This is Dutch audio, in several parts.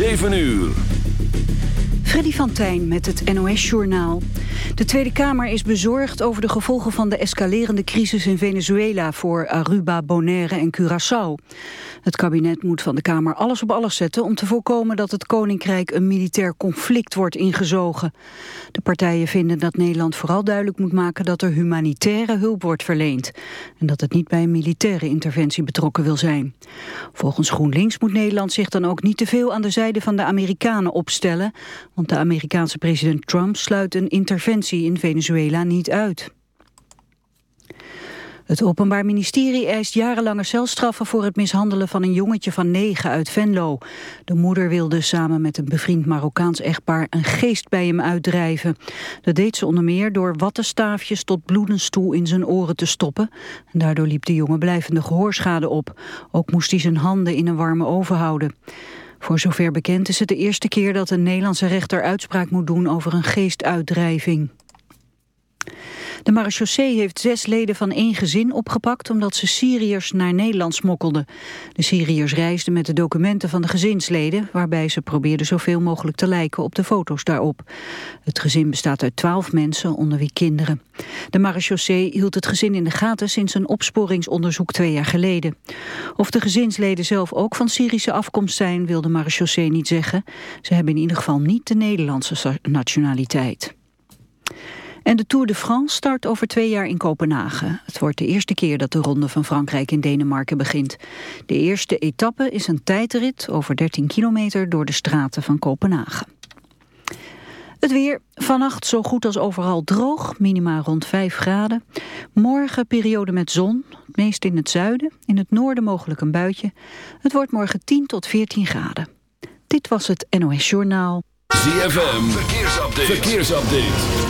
7 uur. Freddy van Tijn met het NOS-journaal. De Tweede Kamer is bezorgd over de gevolgen van de escalerende crisis in Venezuela voor Aruba, Bonaire en Curaçao. Het kabinet moet van de Kamer alles op alles zetten om te voorkomen dat het Koninkrijk een militair conflict wordt ingezogen. De partijen vinden dat Nederland vooral duidelijk moet maken dat er humanitaire hulp wordt verleend en dat het niet bij een militaire interventie betrokken wil zijn. Volgens GroenLinks moet Nederland zich dan ook niet te veel aan de zijde van de Amerikanen opstellen, want de Amerikaanse president Trump sluit een interventie in Venezuela niet uit. Het Openbaar Ministerie eist jarenlange celstraffen voor het mishandelen van een jongetje van negen uit Venlo. De moeder wilde samen met een bevriend Marokkaans echtpaar een geest bij hem uitdrijven. Dat deed ze onder meer door wattenstaafjes tot bloedens toe in zijn oren te stoppen. En daardoor liep de jongen blijvende gehoorschade op. Ook moest hij zijn handen in een warme oven houden. Voor zover bekend is het de eerste keer dat een Nederlandse rechter uitspraak moet doen over een geestuitdrijving. De marechaussee heeft zes leden van één gezin opgepakt omdat ze Syriërs naar Nederland smokkelden. De Syriërs reisden met de documenten van de gezinsleden waarbij ze probeerden zoveel mogelijk te lijken op de foto's daarop. Het gezin bestaat uit twaalf mensen, onder wie kinderen. De marechaussee hield het gezin in de gaten sinds een opsporingsonderzoek twee jaar geleden. Of de gezinsleden zelf ook van Syrische afkomst zijn, wil de marechaussee niet zeggen. Ze hebben in ieder geval niet de Nederlandse nationaliteit. En de Tour de France start over twee jaar in Kopenhagen. Het wordt de eerste keer dat de Ronde van Frankrijk in Denemarken begint. De eerste etappe is een tijdrit over 13 kilometer door de straten van Kopenhagen. Het weer, vannacht zo goed als overal droog, minima rond 5 graden. Morgen periode met zon, het meest in het zuiden. In het noorden mogelijk een buitje. Het wordt morgen 10 tot 14 graden. Dit was het NOS Journaal. ZFM, verkeersupdate. verkeersupdate.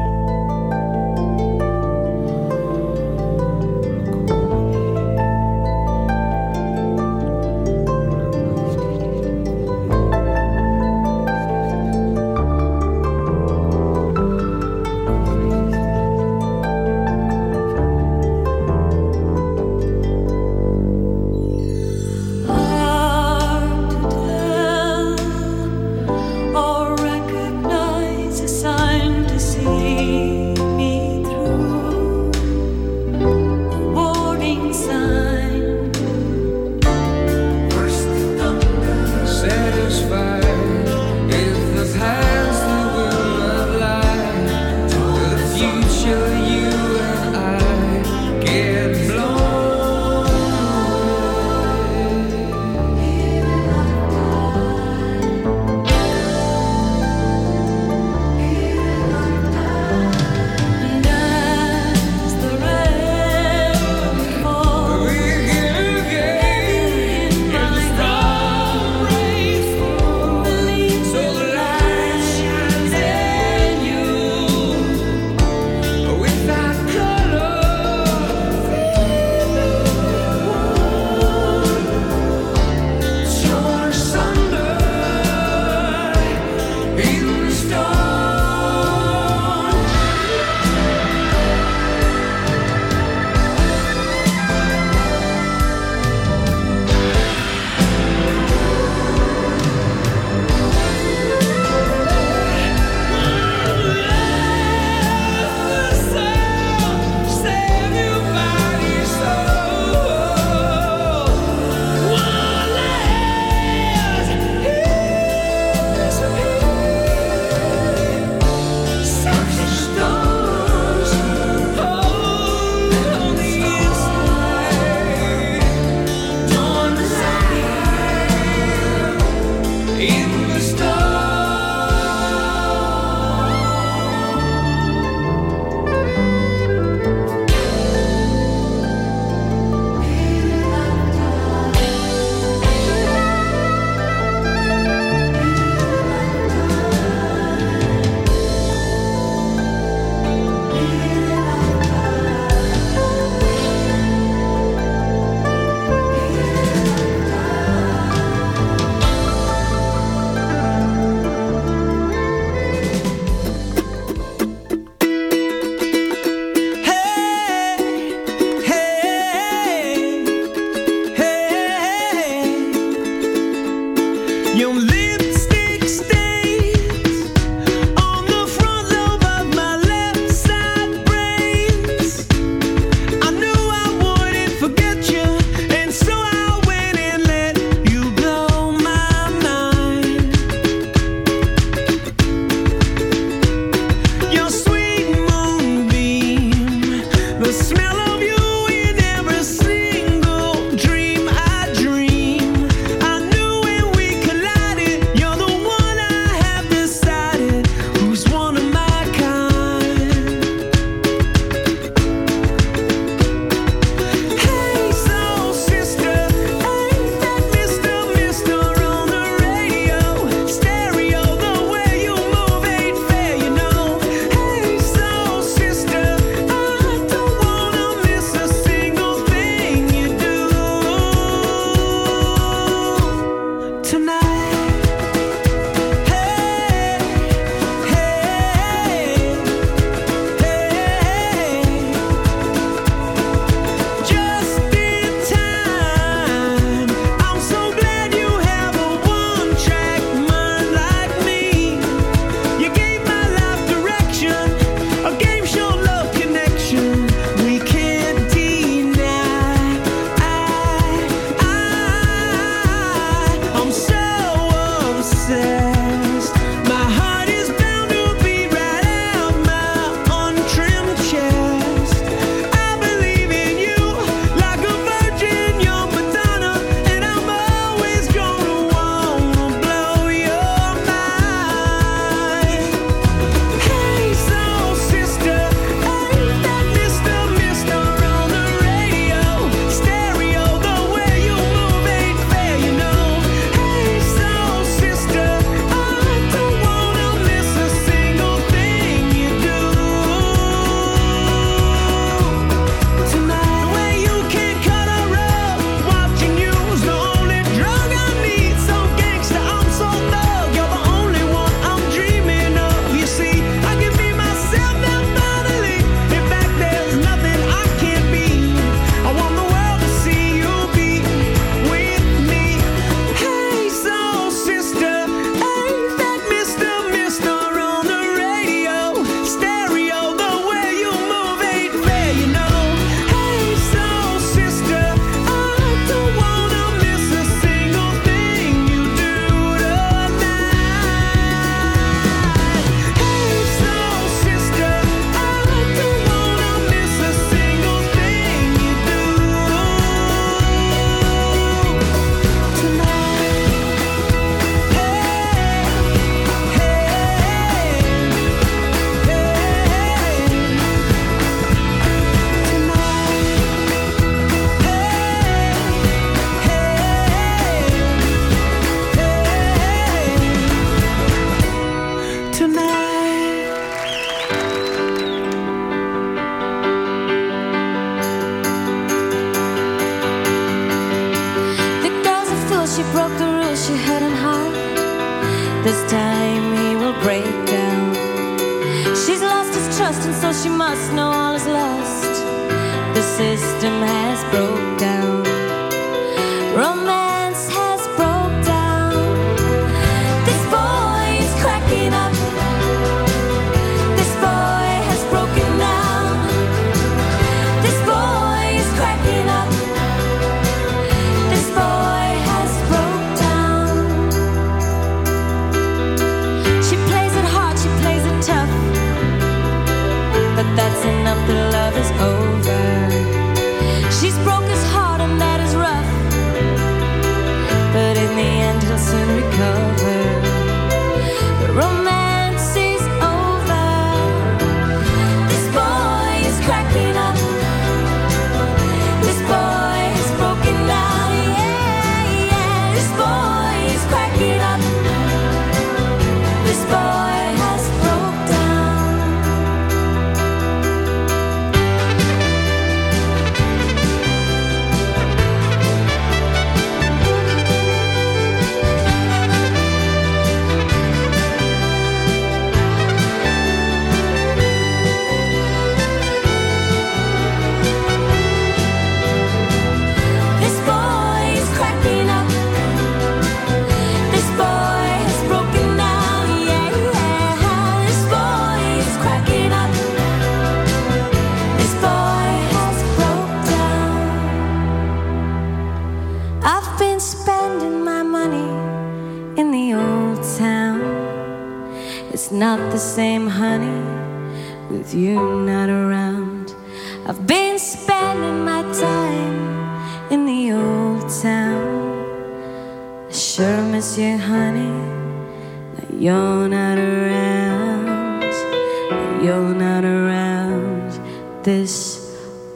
You live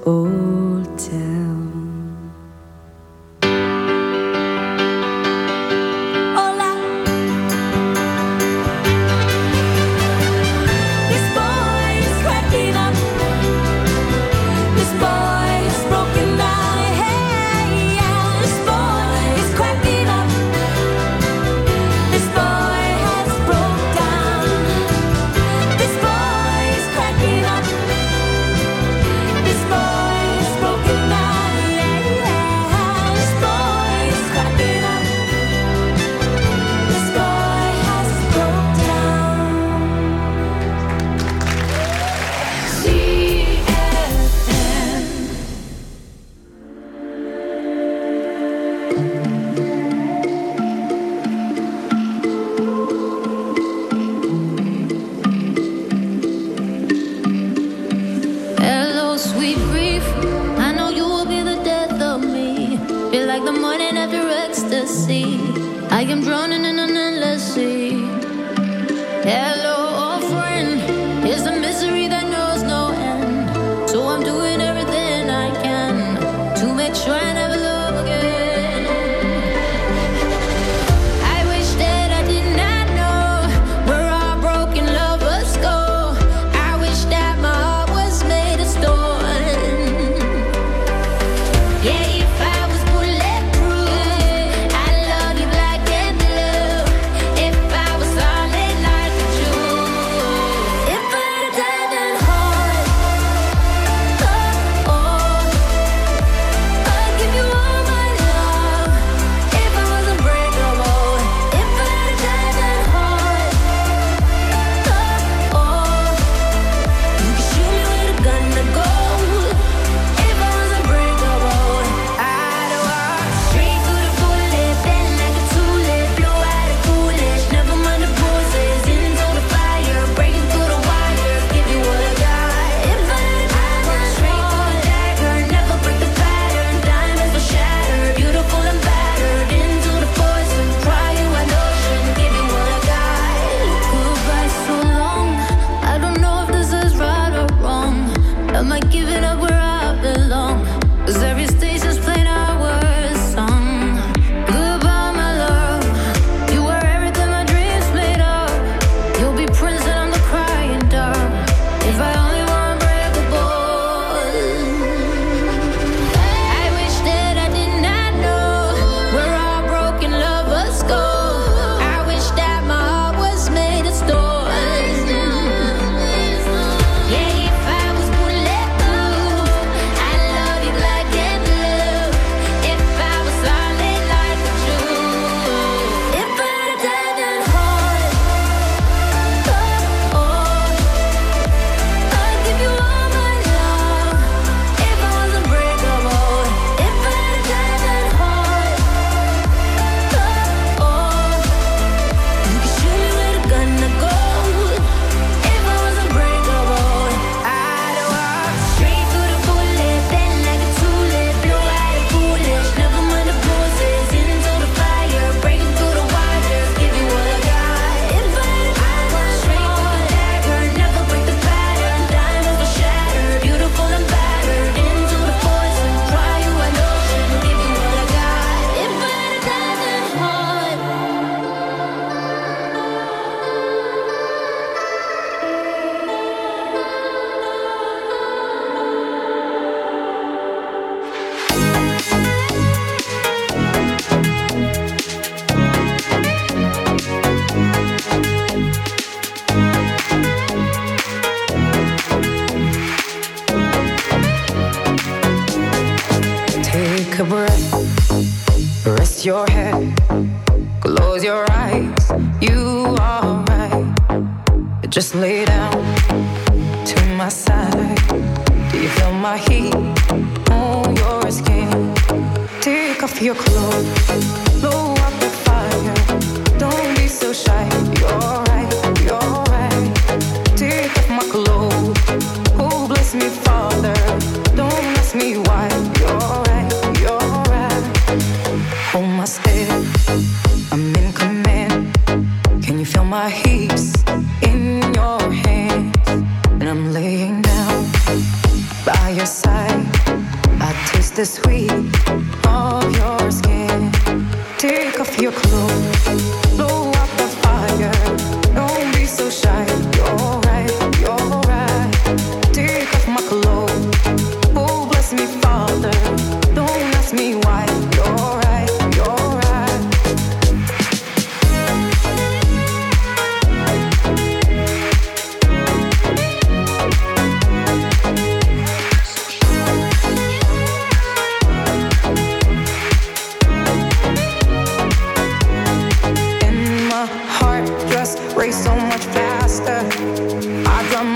old town.